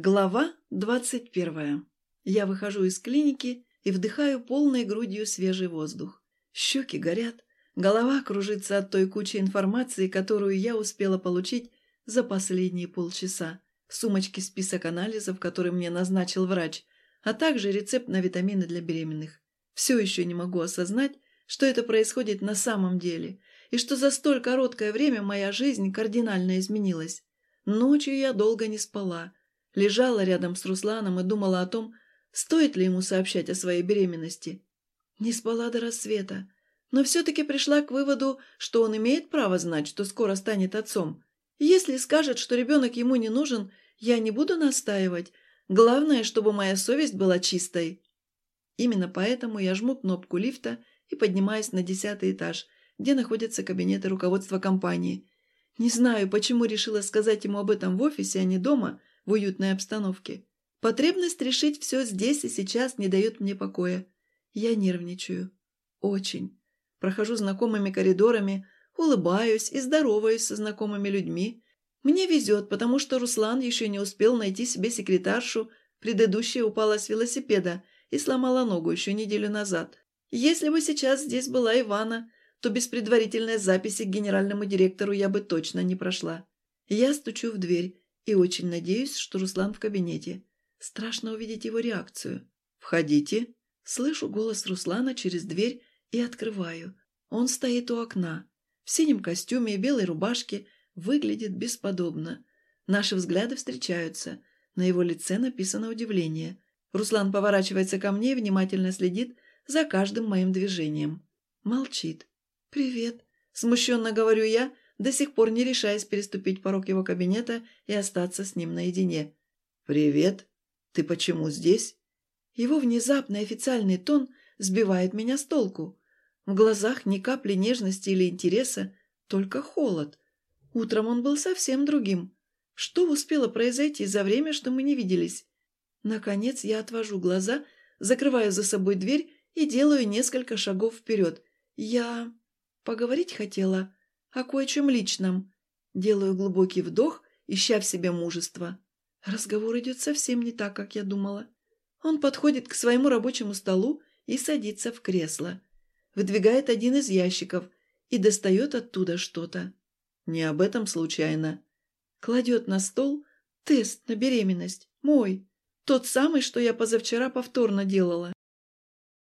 Глава двадцать первая. Я выхожу из клиники и вдыхаю полной грудью свежий воздух. Щеки горят, голова кружится от той кучи информации, которую я успела получить за последние полчаса. В сумочке список анализов, который мне назначил врач, а также рецепт на витамины для беременных. Все еще не могу осознать, что это происходит на самом деле, и что за столь короткое время моя жизнь кардинально изменилась. Ночью я долго не спала – Лежала рядом с Русланом и думала о том, стоит ли ему сообщать о своей беременности. Не спала до рассвета, но все-таки пришла к выводу, что он имеет право знать, что скоро станет отцом. Если скажет, что ребенок ему не нужен, я не буду настаивать. Главное, чтобы моя совесть была чистой. Именно поэтому я жму кнопку лифта и поднимаюсь на десятый этаж, где находятся кабинеты руководства компании. Не знаю, почему решила сказать ему об этом в офисе, а не дома, в уютной обстановке. Потребность решить все здесь и сейчас не дает мне покоя. Я нервничаю. Очень. Прохожу знакомыми коридорами, улыбаюсь и здороваюсь со знакомыми людьми. Мне везет, потому что Руслан еще не успел найти себе секретаршу, предыдущая упала с велосипеда и сломала ногу еще неделю назад. Если бы сейчас здесь была Ивана, то без предварительной записи к генеральному директору я бы точно не прошла. Я стучу в дверь и очень надеюсь, что Руслан в кабинете. Страшно увидеть его реакцию. «Входите». Слышу голос Руслана через дверь и открываю. Он стоит у окна. В синем костюме и белой рубашке выглядит бесподобно. Наши взгляды встречаются. На его лице написано удивление. Руслан поворачивается ко мне и внимательно следит за каждым моим движением. Молчит. «Привет», – смущенно говорю я, до сих пор не решаясь переступить порог его кабинета и остаться с ним наедине. «Привет. Ты почему здесь?» Его внезапный официальный тон сбивает меня с толку. В глазах ни капли нежности или интереса, только холод. Утром он был совсем другим. Что успело произойти за время, что мы не виделись? Наконец я отвожу глаза, закрываю за собой дверь и делаю несколько шагов вперед. Я... поговорить хотела о кое-чем личном. Делаю глубокий вдох, ища в себе мужество. Разговор идет совсем не так, как я думала. Он подходит к своему рабочему столу и садится в кресло. Выдвигает один из ящиков и достает оттуда что-то. Не об этом случайно. Кладет на стол тест на беременность. Мой. Тот самый, что я позавчера повторно делала.